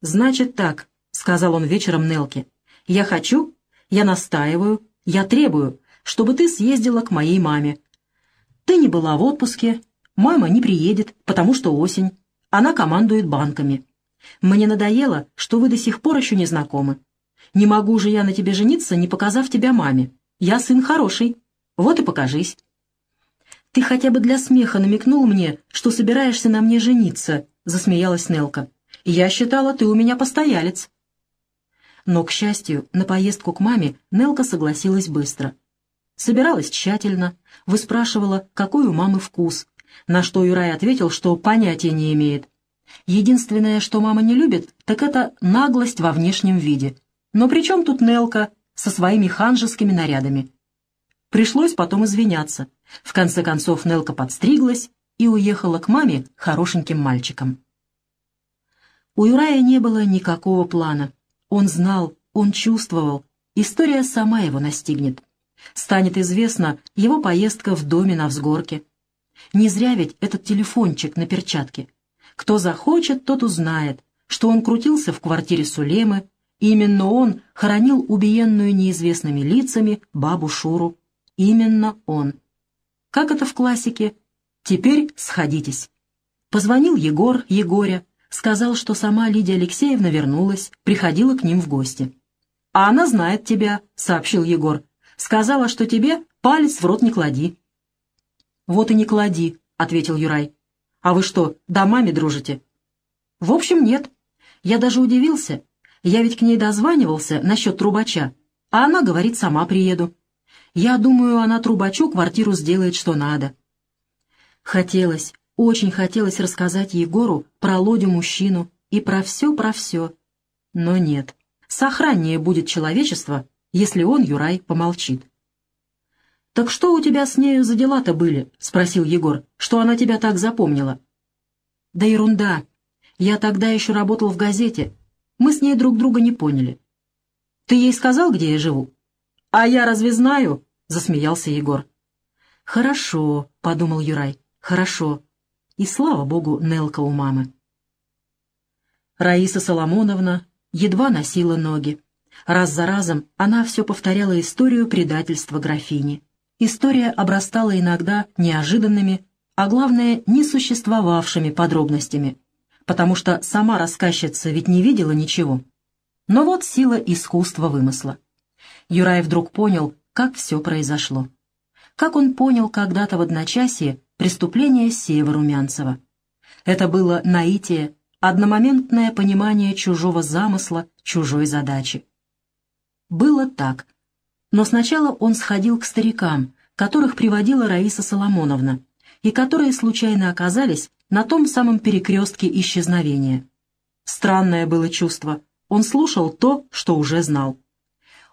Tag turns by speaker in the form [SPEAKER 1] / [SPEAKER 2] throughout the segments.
[SPEAKER 1] «Значит так», — сказал он вечером Нелке. «Я хочу, я настаиваю, я требую, чтобы ты съездила к моей маме. Ты не была в отпуске, мама не приедет, потому что осень. Она командует банками. Мне надоело, что вы до сих пор еще не знакомы. Не могу же я на тебе жениться, не показав тебя маме. Я сын хороший. Вот и покажись. Ты хотя бы для смеха намекнул мне, что собираешься на мне жениться, засмеялась Нелка. Я считала, ты у меня постоялец. Но, к счастью, на поездку к маме Нелка согласилась быстро. Собиралась тщательно, выспрашивала, какой у мамы вкус, на что Юрай ответил, что понятия не имеет. Единственное, что мама не любит, так это наглость во внешнем виде. Но при чем тут Нелка со своими ханжескими нарядами? Пришлось потом извиняться. В конце концов Нелка подстриглась и уехала к маме хорошеньким мальчиком. У Юрая не было никакого плана. Он знал, он чувствовал, история сама его настигнет. Станет известна его поездка в доме на взгорке. Не зря ведь этот телефончик на перчатке. Кто захочет, тот узнает, что он крутился в квартире Сулемы, именно он хоронил убиенную неизвестными лицами бабу Шуру. Именно он. Как это в классике? Теперь сходитесь. Позвонил Егор, Егоря, сказал, что сама Лидия Алексеевна вернулась, приходила к ним в гости. «А она знает тебя», — сообщил Егор. «Сказала, что тебе палец в рот не клади». «Вот и не клади», — ответил Юрай. «А вы что, домами дружите?» «В общем, нет. Я даже удивился. Я ведь к ней дозванивался насчет трубача, а она говорит, сама приеду. Я думаю, она трубачу квартиру сделает, что надо. Хотелось, очень хотелось рассказать Егору про Лодю-мужчину и про все, про все. Но нет. Сохраннее будет человечество, если он, Юрай, помолчит. «Так что у тебя с нею за дела-то были?» — спросил Егор. «Что она тебя так запомнила?» «Да ерунда. Я тогда еще работал в газете. Мы с ней друг друга не поняли». «Ты ей сказал, где я живу?» «А я разве знаю?» — засмеялся Егор. «Хорошо», — подумал Юрай, — «хорошо». И слава богу, Нелка у мамы. Раиса Соломоновна едва носила ноги. Раз за разом она все повторяла историю предательства графини. История обрастала иногда неожиданными, а главное, несуществовавшими подробностями, потому что сама рассказчица ведь не видела ничего. Но вот сила искусства вымысла. Юрай вдруг понял, как все произошло. Как он понял когда-то в одночасье преступление Сева Румянцева. Это было наитие, одномоментное понимание чужого замысла, чужой задачи. Было так. Но сначала он сходил к старикам, которых приводила Раиса Соломоновна, и которые случайно оказались на том самом перекрестке исчезновения. Странное было чувство. Он слушал то, что уже знал.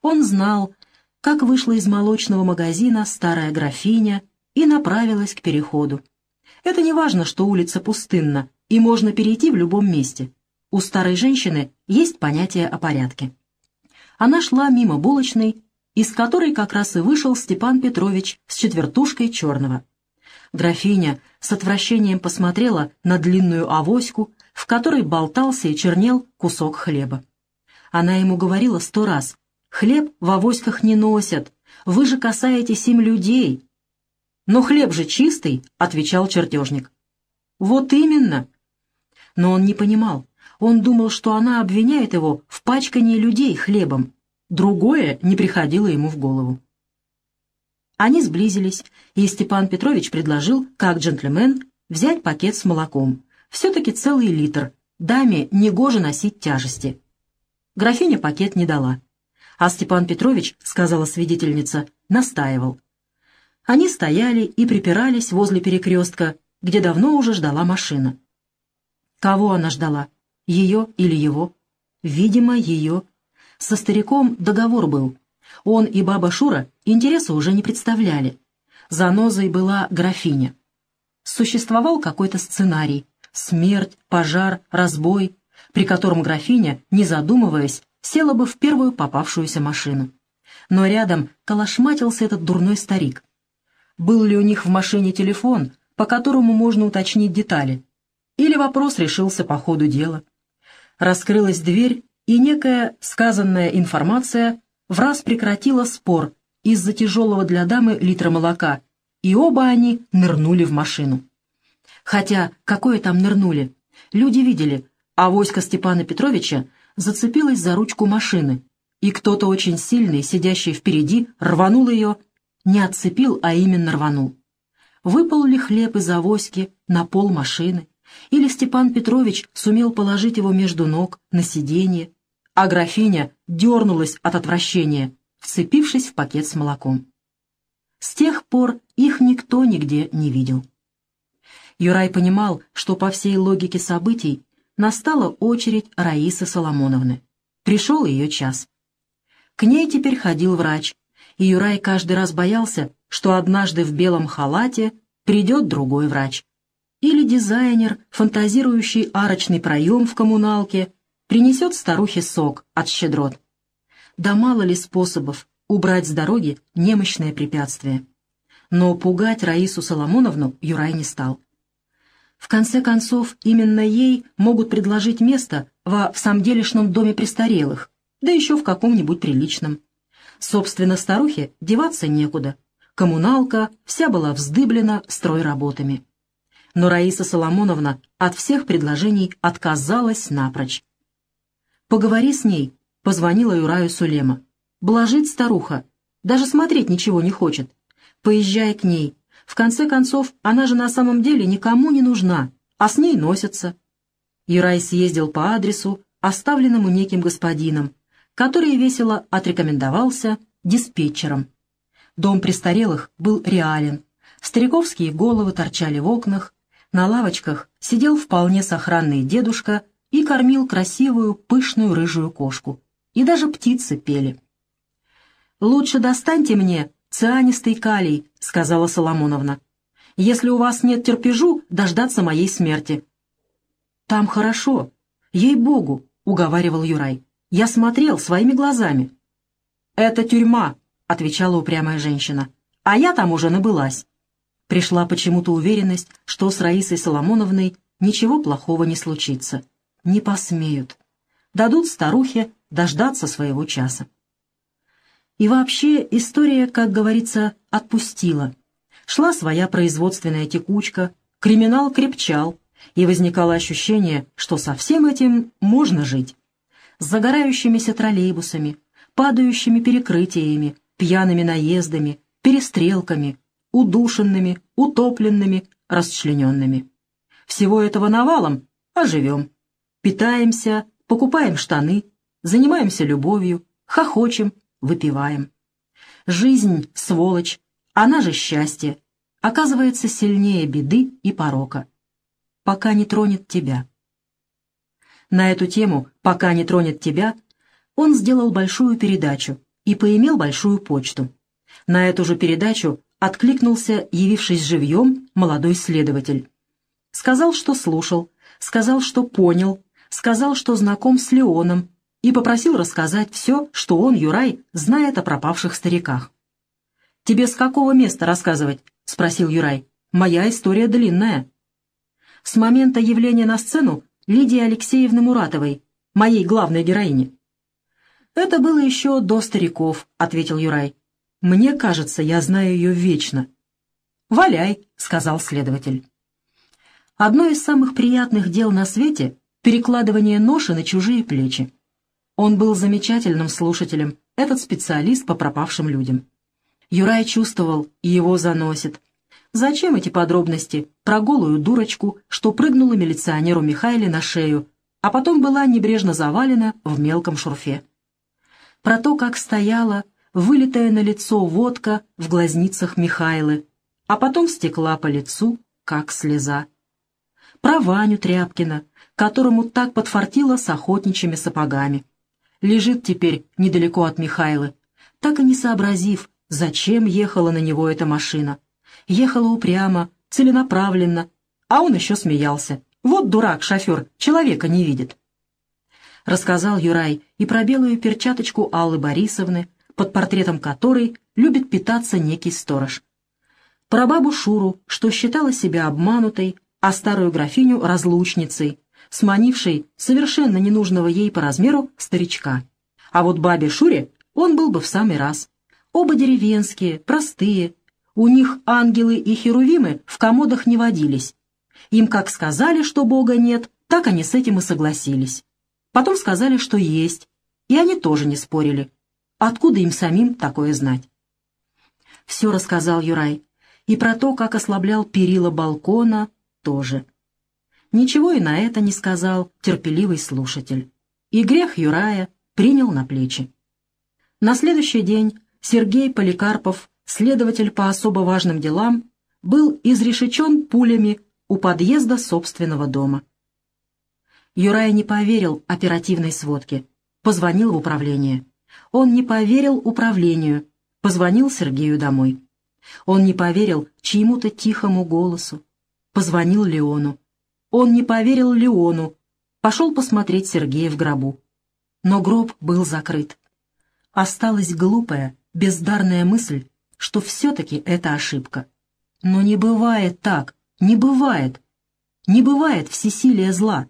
[SPEAKER 1] Он знал, как вышла из молочного магазина старая графиня и направилась к переходу. Это не важно, что улица пустынна, и можно перейти в любом месте. У старой женщины есть понятие о порядке. Она шла мимо булочной, из которой как раз и вышел Степан Петрович с четвертушкой черного. Графиня с отвращением посмотрела на длинную авоську, в которой болтался и чернел кусок хлеба. Она ему говорила сто раз, Хлеб в авоськах не носят. Вы же касаетесь им людей. Но хлеб же чистый, — отвечал чертежник. Вот именно. Но он не понимал. Он думал, что она обвиняет его в пачкании людей хлебом. Другое не приходило ему в голову. Они сблизились, и Степан Петрович предложил, как джентльмен, взять пакет с молоком. Все-таки целый литр. Даме негоже носить тяжести. Графиня пакет не дала. А Степан Петрович, сказала свидетельница, настаивал. Они стояли и припирались возле перекрестка, где давно уже ждала машина. Кого она ждала? Ее или его? Видимо, ее. Со стариком договор был. Он и баба Шура интереса уже не представляли. Занозой была графиня. Существовал какой-то сценарий. Смерть, пожар, разбой, при котором графиня, не задумываясь, села бы в первую попавшуюся машину. Но рядом колошматился этот дурной старик. Был ли у них в машине телефон, по которому можно уточнить детали? Или вопрос решился по ходу дела? Раскрылась дверь, и некая сказанная информация в раз прекратила спор из-за тяжелого для дамы литра молока, и оба они нырнули в машину. Хотя, какое там нырнули? Люди видели, а войско Степана Петровича зацепилась за ручку машины, и кто-то очень сильный, сидящий впереди, рванул ее, не отцепил, а именно рванул. Выпал ли хлеб из авоськи на пол машины, или Степан Петрович сумел положить его между ног на сиденье, а графиня дернулась от отвращения, вцепившись в пакет с молоком. С тех пор их никто нигде не видел. Юрай понимал, что по всей логике событий настала очередь Раисы Соломоновны. Пришел ее час. К ней теперь ходил врач, и Юрай каждый раз боялся, что однажды в белом халате придет другой врач. Или дизайнер, фантазирующий арочный проем в коммуналке, принесет старухе сок от щедрот. Да мало ли способов убрать с дороги немощное препятствие. Но пугать Раису Соломоновну Юрай не стал. В конце концов, именно ей могут предложить место во в самделишном доме престарелых, да еще в каком-нибудь приличном. Собственно, старухе деваться некуда. Коммуналка вся была вздыблена стройработами. Но Раиса Соломоновна от всех предложений отказалась напрочь. «Поговори с ней», — позвонила Юраю Сулема. «Блажит старуха, даже смотреть ничего не хочет. Поезжай к ней, в конце концов, она же на самом деле никому не нужна, а с ней носятся. Юрай съездил по адресу, оставленному неким господином, который весело отрекомендовался диспетчером. Дом престарелых был реален. Стариковские головы торчали в окнах, на лавочках сидел вполне сохранный дедушка и кормил красивую, пышную рыжую кошку. И даже птицы пели. «Лучше достаньте мне цианистый калий», — сказала Соломоновна. «Если у вас нет терпежу дождаться моей смерти». «Там хорошо. Ей-богу», — уговаривал Юрай. «Я смотрел своими глазами». «Это тюрьма», — отвечала упрямая женщина. «А я там уже набылась». Пришла почему-то уверенность, что с Раисой Соломоновной ничего плохого не случится. Не посмеют. Дадут старухе дождаться своего часа. И вообще история, как говорится, отпустила. Шла своя производственная текучка, криминал крепчал, и возникало ощущение, что со всем этим можно жить. Загорающимися троллейбусами, падающими перекрытиями, пьяными наездами, перестрелками, удушенными, утопленными, расчлененными. Всего этого навалом, а живем. Питаемся, покупаем штаны, занимаемся любовью, хохочем, выпиваем. Жизнь, сволочь, она же счастье, оказывается сильнее беды и порока. Пока не тронет тебя. На эту тему «Пока не тронет тебя» он сделал большую передачу и поимел большую почту. На эту же передачу откликнулся, явившись живьем, молодой следователь. Сказал, что слушал, сказал, что понял, сказал, что знаком с Леоном, и попросил рассказать все, что он, Юрай, знает о пропавших стариках. «Тебе с какого места рассказывать?» — спросил Юрай. «Моя история длинная». «С момента явления на сцену Лидии Алексеевны Муратовой, моей главной героини». «Это было еще до стариков», — ответил Юрай. «Мне кажется, я знаю ее вечно». «Валяй», — сказал следователь. Одно из самых приятных дел на свете — перекладывание ноши на чужие плечи. Он был замечательным слушателем, этот специалист по пропавшим людям. Юрай чувствовал, его заносит. Зачем эти подробности про голую дурочку, что прыгнула милиционеру Михайле на шею, а потом была небрежно завалена в мелком шурфе? Про то, как стояла, вылитая на лицо водка в глазницах Михайлы, а потом стекла по лицу, как слеза. Про Ваню Тряпкина, которому так подфартило с охотничьими сапогами лежит теперь недалеко от Михайлы, так и не сообразив, зачем ехала на него эта машина. Ехала упрямо, целенаправленно, а он еще смеялся. Вот дурак, шофер, человека не видит. Рассказал Юрай и про белую перчаточку Аллы Борисовны, под портретом которой любит питаться некий сторож. Про бабу Шуру, что считала себя обманутой, а старую графиню — разлучницей, сманившей совершенно ненужного ей по размеру старичка. А вот бабе Шуре он был бы в самый раз. Оба деревенские, простые. У них ангелы и херувимы в комодах не водились. Им как сказали, что Бога нет, так они с этим и согласились. Потом сказали, что есть, и они тоже не спорили. Откуда им самим такое знать? Все рассказал Юрай, и про то, как ослаблял перила балкона, тоже. Ничего и на это не сказал терпеливый слушатель. И грех Юрая принял на плечи. На следующий день Сергей Поликарпов, следователь по особо важным делам, был изрешечен пулями у подъезда собственного дома. Юрай не поверил оперативной сводке, позвонил в управление. Он не поверил управлению, позвонил Сергею домой. Он не поверил чьему-то тихому голосу, позвонил Леону. Он не поверил Леону, пошел посмотреть Сергея в гробу. Но гроб был закрыт. Осталась глупая, бездарная мысль, что все-таки это ошибка. Но не бывает так, не бывает. Не бывает всесилия зла.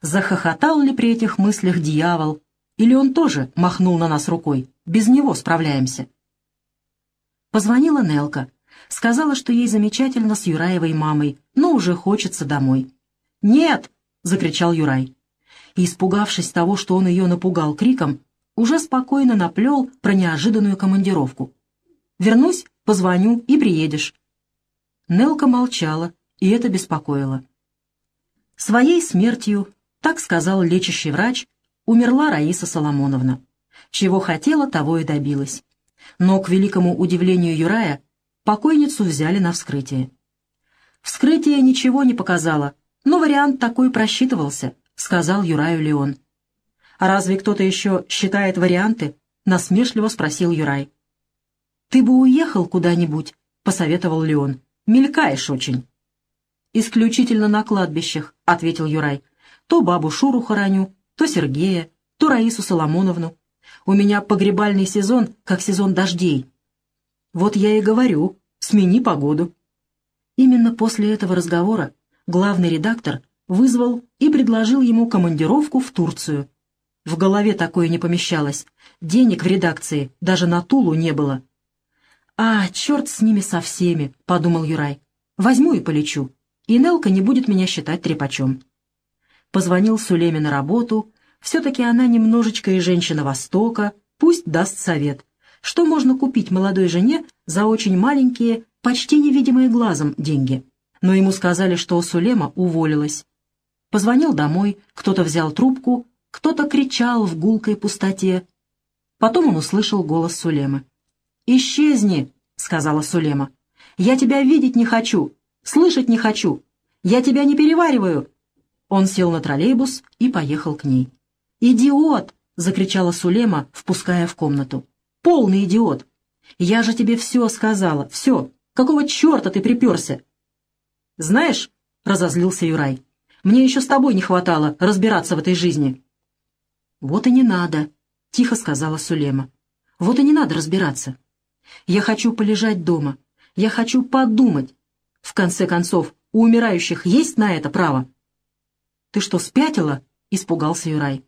[SPEAKER 1] Захохотал ли при этих мыслях дьявол, или он тоже махнул на нас рукой? Без него справляемся. Позвонила Нелка. Сказала, что ей замечательно с Юраевой мамой, но уже хочется домой. «Нет!» — закричал Юрай. И, испугавшись того, что он ее напугал криком, уже спокойно наплел про неожиданную командировку. «Вернусь, позвоню и приедешь». Нелка молчала, и это беспокоило. Своей смертью, так сказал лечащий врач, умерла Раиса Соломоновна. Чего хотела, того и добилась. Но, к великому удивлению Юрая, покойницу взяли на вскрытие. Вскрытие ничего не показало, но вариант такой просчитывался, сказал Юраю Леон. «А разве кто-то еще считает варианты?» — насмешливо спросил Юрай. «Ты бы уехал куда-нибудь», — посоветовал Леон. «Мелькаешь очень». «Исключительно на кладбищах», — ответил Юрай. «То бабу Шуру хороню, то Сергея, то Раису Соломоновну. У меня погребальный сезон, как сезон дождей». «Вот я и говорю, смени погоду». Именно после этого разговора главный редактор вызвал и предложил ему командировку в Турцию. В голове такое не помещалось. Денег в редакции даже на Тулу не было. «А, черт с ними со всеми», — подумал Юрай. «Возьму и полечу, и Нелка не будет меня считать трепачом». Позвонил Сулеме на работу. Все-таки она немножечко и женщина Востока, пусть даст совет. Что можно купить молодой жене за очень маленькие, почти невидимые глазом деньги? но ему сказали, что Сулема уволилась. Позвонил домой, кто-то взял трубку, кто-то кричал в гулкой пустоте. Потом он услышал голос Сулемы. «Исчезни!» — сказала Сулема. «Я тебя видеть не хочу, слышать не хочу. Я тебя не перевариваю!» Он сел на троллейбус и поехал к ней. «Идиот!» — закричала Сулема, впуская в комнату. «Полный идиот! Я же тебе все сказала, все! Какого черта ты приперся? «Знаешь», — разозлился Юрай, — «мне еще с тобой не хватало разбираться в этой жизни». «Вот и не надо», — тихо сказала Сулема. «Вот и не надо разбираться. Я хочу полежать дома. Я хочу подумать. В конце концов, у умирающих есть на это право?» «Ты что, спятила?» — испугался Юрай.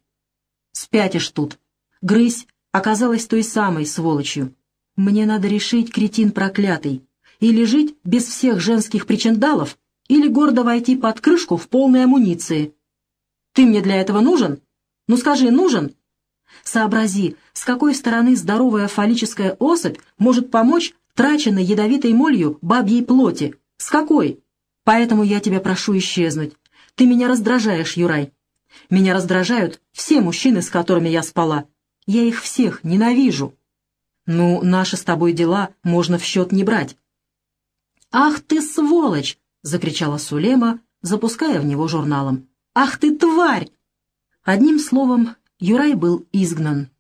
[SPEAKER 1] «Спятишь тут. Грызь оказалась той самой сволочью. Мне надо решить, кретин проклятый, или жить без всех женских причиндалов, или гордо войти под крышку в полной амуниции. Ты мне для этого нужен? Ну скажи, нужен? Сообрази, с какой стороны здоровая фаллическая особь может помочь траченной ядовитой молью бабьей плоти? С какой? Поэтому я тебя прошу исчезнуть. Ты меня раздражаешь, Юрай. Меня раздражают все мужчины, с которыми я спала. Я их всех ненавижу. Ну, наши с тобой дела можно в счет не брать. «Ах ты, сволочь!» — закричала Сулема, запуская в него журналом. «Ах ты, тварь!» Одним словом, Юрай был изгнан.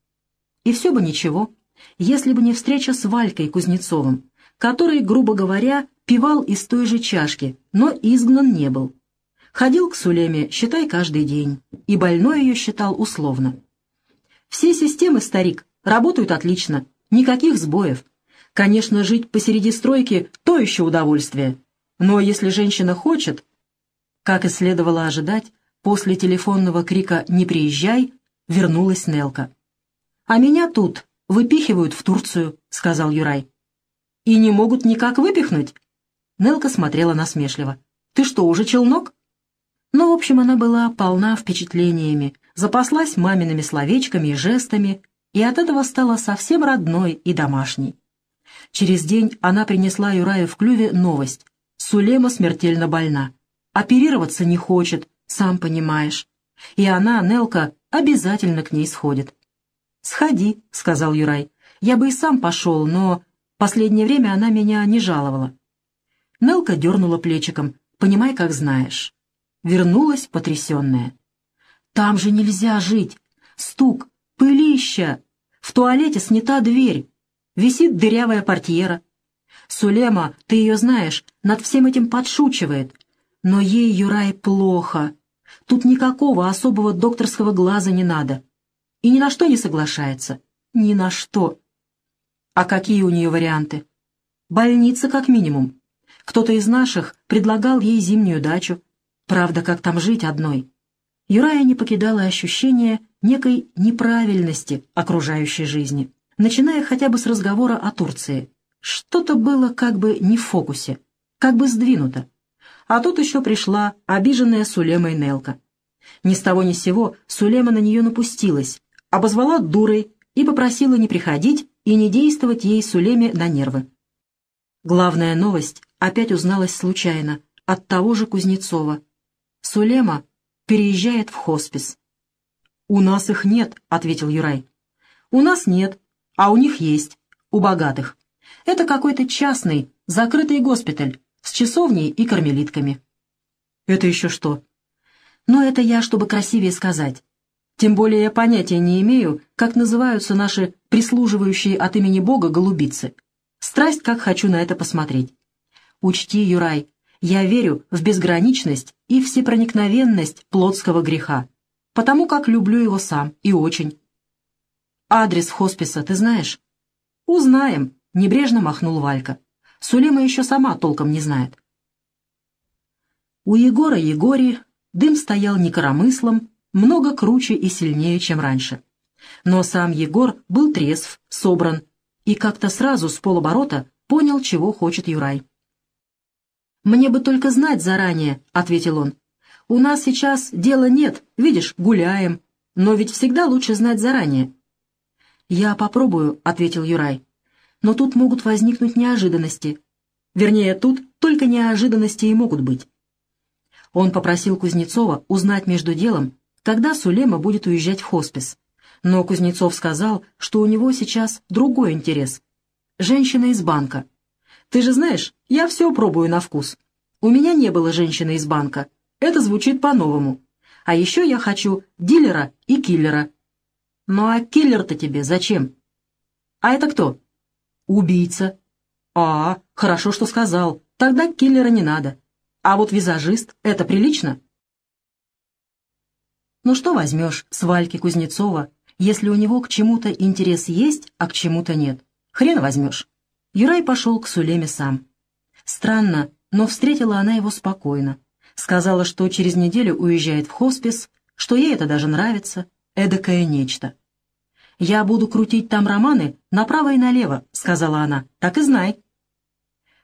[SPEAKER 1] И все бы ничего, если бы не встреча с Валькой Кузнецовым, который, грубо говоря, пивал из той же чашки, но изгнан не был. Ходил к Сулеме, считай, каждый день, и больной ее считал условно. Все системы, старик, работают отлично, никаких сбоев. Конечно, жить посреди стройки — то еще удовольствие. Но если женщина хочет, как и следовало ожидать, После телефонного крика «Не приезжай!» Вернулась Нелка. «А меня тут выпихивают в Турцию», — сказал Юрай. «И не могут никак выпихнуть?» Нелка смотрела насмешливо. «Ты что, уже челнок?» Но, в общем, она была полна впечатлениями, запаслась мамиными словечками и жестами, и от этого стала совсем родной и домашней. Через день она принесла Юраю в клюве новость. Сулема смертельно больна. Оперироваться не хочет, сам понимаешь. И она, Нелка, обязательно к ней сходит. «Сходи», — сказал Юрай. «Я бы и сам пошел, но последнее время она меня не жаловала». Нелка дернула плечиком. «Понимай, как знаешь». Вернулась потрясенная. «Там же нельзя жить! Стук, пылища! В туалете снята дверь, висит дырявая портьера. Сулема, ты ее знаешь, над всем этим подшучивает. Но ей, Юрай, плохо. Тут никакого особого докторского глаза не надо и ни на что не соглашается. Ни на что. А какие у нее варианты? Больница, как минимум. Кто-то из наших предлагал ей зимнюю дачу. Правда, как там жить одной? Юрая не покидала ощущение некой неправильности окружающей жизни, начиная хотя бы с разговора о Турции. Что-то было как бы не в фокусе, как бы сдвинуто. А тут еще пришла обиженная Сулема и Нелка. Ни с того ни с сего Сулема на нее напустилась, обозвала дурой и попросила не приходить и не действовать ей Сулеме на нервы. Главная новость опять узналась случайно от того же Кузнецова. Сулема переезжает в хоспис. «У нас их нет», — ответил Юрай. «У нас нет, а у них есть, у богатых. Это какой-то частный, закрытый госпиталь с часовней и кармелитками». «Это еще что?» «Но это я, чтобы красивее сказать. Тем более я понятия не имею, как называются наши прислуживающие от имени Бога голубицы. Страсть, как хочу на это посмотреть. Учти, Юрай, я верю в безграничность и всепроникновенность плотского греха, потому как люблю его сам и очень. Адрес хосписа ты знаешь? Узнаем, небрежно махнул Валька. Сулима еще сама толком не знает. У Егора Егори дым стоял не коромыслом, много круче и сильнее, чем раньше. Но сам Егор был трезв, собран, и как-то сразу с полоборота понял, чего хочет Юрай. «Мне бы только знать заранее», — ответил он. «У нас сейчас дела нет, видишь, гуляем, но ведь всегда лучше знать заранее». «Я попробую», — ответил Юрай. «Но тут могут возникнуть неожиданности. Вернее, тут только неожиданности и могут быть». Он попросил Кузнецова узнать между делом, когда Сулема будет уезжать в хоспис. Но Кузнецов сказал, что у него сейчас другой интерес. Женщина из банка. Ты же знаешь, я все пробую на вкус. У меня не было женщины из банка. Это звучит по-новому. А еще я хочу дилера и киллера. Ну а киллер-то тебе зачем? А это кто? Убийца. А, хорошо, что сказал. Тогда киллера не надо. А вот визажист — это прилично? Ну что возьмешь с Вальки Кузнецова, если у него к чему-то интерес есть, а к чему-то нет? Хрен возьмешь. Юрай пошел к Сулеме сам. Странно, но встретила она его спокойно. Сказала, что через неделю уезжает в хоспис, что ей это даже нравится, эдакое нечто. «Я буду крутить там романы направо и налево», — сказала она, — «так и знай».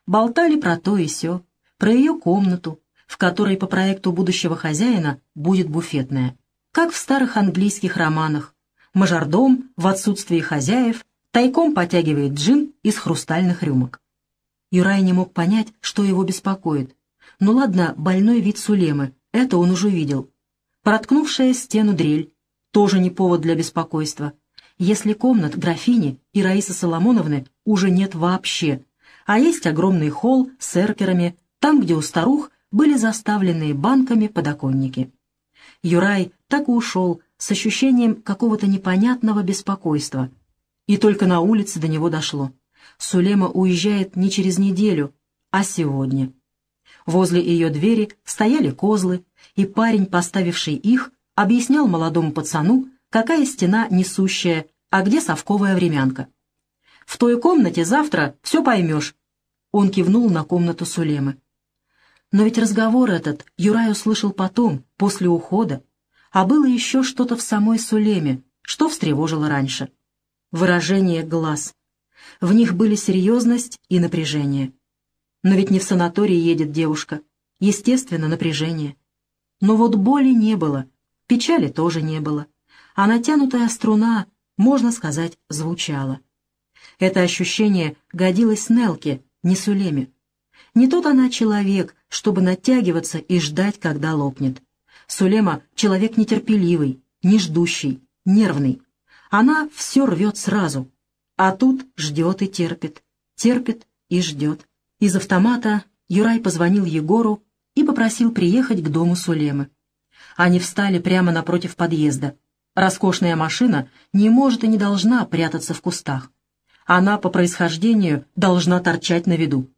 [SPEAKER 1] Болтали про то и сё, про ее комнату, в которой по проекту будущего хозяина будет буфетная как в старых английских романах. Мажордом в отсутствии хозяев тайком потягивает джин из хрустальных рюмок. Юрай не мог понять, что его беспокоит. Ну ладно, больной вид Сулемы, это он уже видел. Проткнувшая стену дрель, тоже не повод для беспокойства. Если комнат графини и Раисы Соломоновны уже нет вообще, а есть огромный холл с эркерами, там, где у старух были заставленные банками подоконники. Юрай так и ушел с ощущением какого-то непонятного беспокойства. И только на улице до него дошло. Сулема уезжает не через неделю, а сегодня. Возле ее двери стояли козлы, и парень, поставивший их, объяснял молодому пацану, какая стена несущая, а где совковая времянка. «В той комнате завтра все поймешь», — он кивнул на комнату Сулемы. Но ведь разговор этот Юрай услышал потом, после ухода, а было еще что-то в самой Сулеме, что встревожило раньше. Выражение глаз. В них были серьезность и напряжение. Но ведь не в санаторий едет девушка. Естественно, напряжение. Но вот боли не было, печали тоже не было. А натянутая струна, можно сказать, звучала. Это ощущение годилось Нелке, не Сулеме. Не тот она человек, чтобы натягиваться и ждать, когда лопнет. Сулема — человек нетерпеливый, не ждущий, нервный. Она все рвет сразу, а тут ждет и терпит, терпит и ждет. Из автомата Юрай позвонил Егору и попросил приехать к дому Сулемы. Они встали прямо напротив подъезда. Роскошная машина не может и не должна прятаться в кустах. Она по происхождению должна торчать на виду.